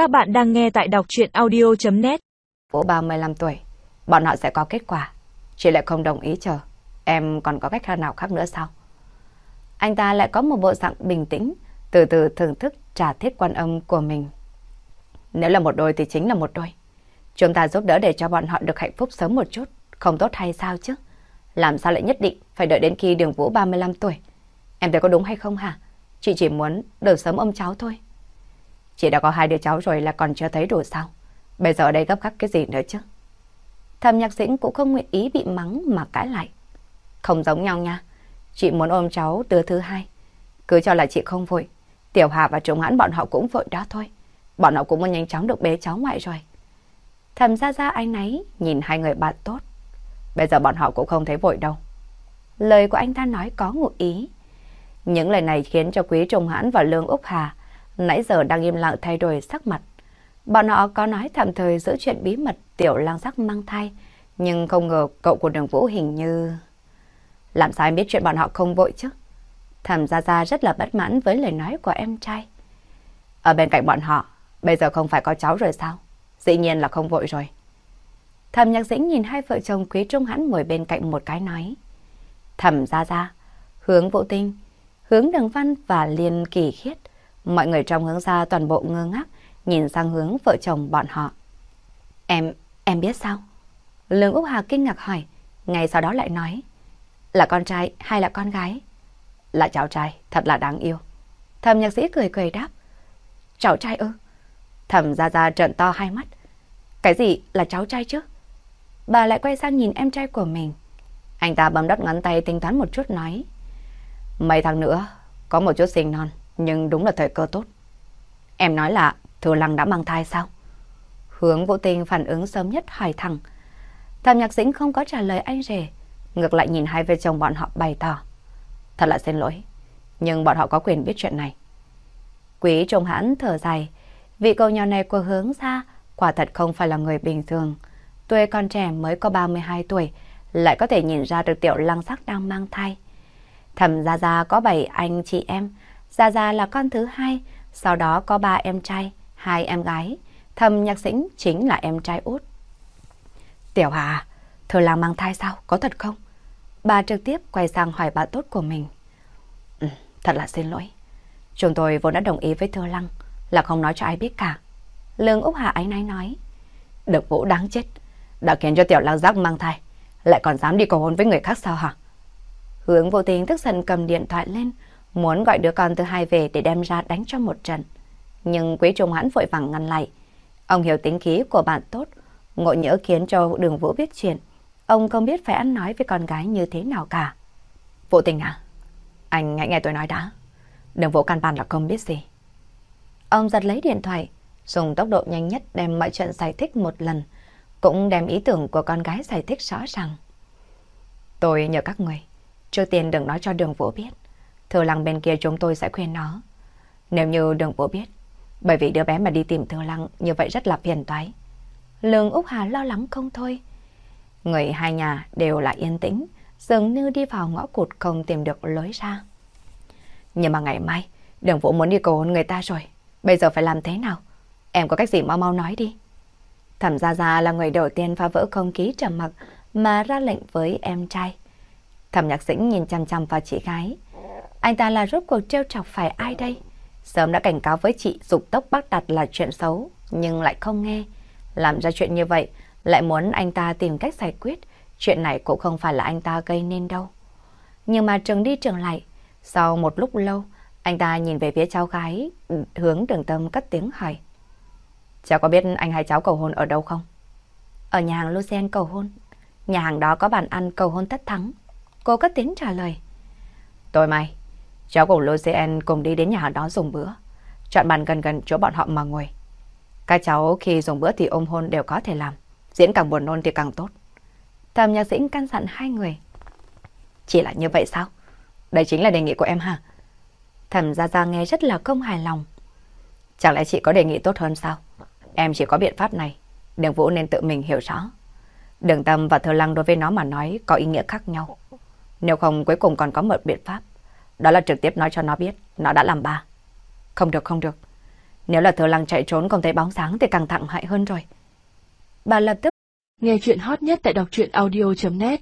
Các bạn đang nghe tại đọc chuyện audio.net Vũ 35 tuổi, bọn họ sẽ có kết quả. Chị lại không đồng ý chờ. Em còn có cách nào khác nữa sao? Anh ta lại có một bộ dạng bình tĩnh, từ từ thưởng thức trả thiết quan âm của mình. Nếu là một đôi thì chính là một đôi. Chúng ta giúp đỡ để cho bọn họ được hạnh phúc sớm một chút, không tốt hay sao chứ? Làm sao lại nhất định phải đợi đến khi đường Vũ 35 tuổi? Em thấy có đúng hay không hả? Chị chỉ muốn được sớm ôm cháu thôi. Chị đã có hai đứa cháu rồi là còn chưa thấy đủ sao? Bây giờ ở đây gấp gáp cái gì nữa chứ? Thầm nhạc dĩnh cũng không nguyện ý bị mắng mà cãi lại. Không giống nhau nha. Chị muốn ôm cháu đứa thứ hai. Cứ cho là chị không vội. Tiểu Hà và Trung Hãn bọn họ cũng vội đó thôi. Bọn họ cũng muốn nhanh chóng được bế cháu ngoại rồi. Thầm ra ra anh ấy nhìn hai người bạn tốt. Bây giờ bọn họ cũng không thấy vội đâu. Lời của anh ta nói có ngụ ý. Những lời này khiến cho Quý Trung Hãn và Lương Úc Hà nãy giờ đang im lặng thay đổi sắc mặt. Bọn họ có nói tạm thời giữ chuyện bí mật tiểu lang sắc mang thai, nhưng không ngờ cậu của đường Vũ hình như... Làm sao em biết chuyện bọn họ không vội chứ? Thẩm Gia Gia rất là bất mãn với lời nói của em trai. Ở bên cạnh bọn họ, bây giờ không phải có cháu rồi sao? Dĩ nhiên là không vội rồi. Thẩm Nhạc Dĩnh nhìn hai vợ chồng Quý Trung Hãn ngồi bên cạnh một cái nói. Thẩm Gia Gia, hướng Vũ Tinh, hướng Đường Văn và Liên Kỳ Khiết. Mọi người trong hướng ra toàn bộ ngơ ngác, nhìn sang hướng vợ chồng bọn họ. Em, em biết sao? Lương Úc Hà kinh ngạc hỏi, ngay sau đó lại nói. Là con trai hay là con gái? Là cháu trai, thật là đáng yêu. Thầm nhạc sĩ cười cười đáp. Cháu trai ư? Thầm ra ra trợn to hai mắt. Cái gì là cháu trai chứ? Bà lại quay sang nhìn em trai của mình. Anh ta bấm đắt ngón tay tính toán một chút nói. Mấy tháng nữa, có một chút sinh non, nhưng đúng là thời cơ tốt. Em nói là Thừa Lăng đã mang thai sao? Hướng Vũ Tinh phản ứng sớm nhất hỏi thẳng. Thầm nhạc dĩnh không có trả lời anh rể, ngược lại nhìn hai vợ chồng bọn họ bày tỏ. Thật là xin lỗi, nhưng bọn họ có quyền biết chuyện này. Quý trông hãn thở dài, vị cậu nhỏ này của hướng ra quả thật không phải là người bình thường. Tuổi còn trẻ mới có 32 tuổi, lại có thể nhìn ra được tiểu lăng sắc đang mang thai. Thầm Gia Gia có bảy anh chị em, Gia Gia là con thứ hai, sau đó có ba em trai, hai em gái. Thầm nhạc Sĩnh chính là em trai út. Tiểu Hà, Thơ Lăng mang thai sao? Có thật không? Bà trực tiếp quay sang hỏi bà tốt của mình. Ừ, thật là xin lỗi. Chúng tôi vốn đã đồng ý với Thừa Lăng là không nói cho ai biết cả. Lương Úc Hà ái náy nói. Được vũ đáng chết. Đã khiến cho Tiểu Lăng giác mang thai. Lại còn dám đi cầu hôn với người khác sao hả? Hướng vô tình tức giận cầm điện thoại lên. Muốn gọi đứa con thứ hai về để đem ra đánh cho một trận. Nhưng Quý Trung Hãn vội vàng ngăn lại. Ông hiểu tính khí của bạn tốt. Ngộ nhỡ khiến cho đường Vũ biết chuyện. Ông không biết phải ăn nói với con gái như thế nào cả. Vũ tình à? Anh hãy nghe tôi nói đã. Đường Vũ căn bản là không biết gì. Ông giật lấy điện thoại, dùng tốc độ nhanh nhất đem mọi chuyện giải thích một lần. Cũng đem ý tưởng của con gái giải thích rõ ràng. Tôi nhờ các người, trước tiên đừng nói cho đường Vũ biết. Thừa lăng bên kia chúng tôi sẽ khuyên nó. Nếu như đường Vũ biết, bởi vì đứa bé mà đi tìm Thừa lăng như vậy rất là phiền toái. Lương Úc Hà lo lắng không thôi. Người hai nhà đều là yên tĩnh, dường như đi vào ngõ cụt không tìm được lối ra. Nhưng mà ngày mai, đường Vũ muốn đi cầu hôn người ta rồi. Bây giờ phải làm thế nào? Em có cách gì mau mau nói đi. Thẩm Gia Gia là người đầu tiên phá vỡ không khí trầm mặc mà ra lệnh với em trai. Thẩm Nhạc Dĩnh nhìn chăm chăm vào chị gái. Anh ta là rốt cuộc trêu chọc phải ai đây? Sớm đã cảnh cáo với chị dục tốc bắt đặt là chuyện xấu, nhưng lại không nghe. Làm ra chuyện như vậy, lại muốn anh ta tìm cách giải quyết. Chuyện này cũng không phải là anh ta gây nên đâu. Nhưng mà trường đi trường lại, sau một lúc lâu, anh ta nhìn về phía cháu gái, hướng đường tâm cất tiếng hỏi. Cháu có biết anh hai cháu cầu hôn ở đâu không? Ở nhà hàng Lucien cầu hôn. Nhà hàng đó có bàn ăn cầu hôn tất thắng. Cô cất tiếng trả lời. Tôi mày cháu cùng Lucien cùng đi đến nhà hàng đó dùng bữa. Chọn bàn gần gần chỗ bọn họ mà ngồi. Các cháu khi dùng bữa thì ôm hôn đều có thể làm. Diễn càng buồn nôn thì càng tốt. Thầm nhạc dĩnh căn dặn hai người. Chỉ là như vậy sao? Đây chính là đề nghị của em hả? Thẩm Gia Gia nghe rất là không hài lòng. Chẳng lẽ chị có đề nghị tốt hơn sao? Em chỉ có biện pháp này. Đường Vũ nên tự mình hiểu rõ. Đường Tâm và Thơ Lăng đối với nó mà nói có ý nghĩa khác nhau. Nếu không, cuối cùng còn có một biện pháp. Đó là trực tiếp nói cho nó biết nó đã làm ba. Không được, không được. Nếu là thừa lăng chạy trốn không thấy bóng sáng thì càng thẳng hại hơn rồi. Bà lập tức nghe chuyện hot nhất tại đọc truyện audio.net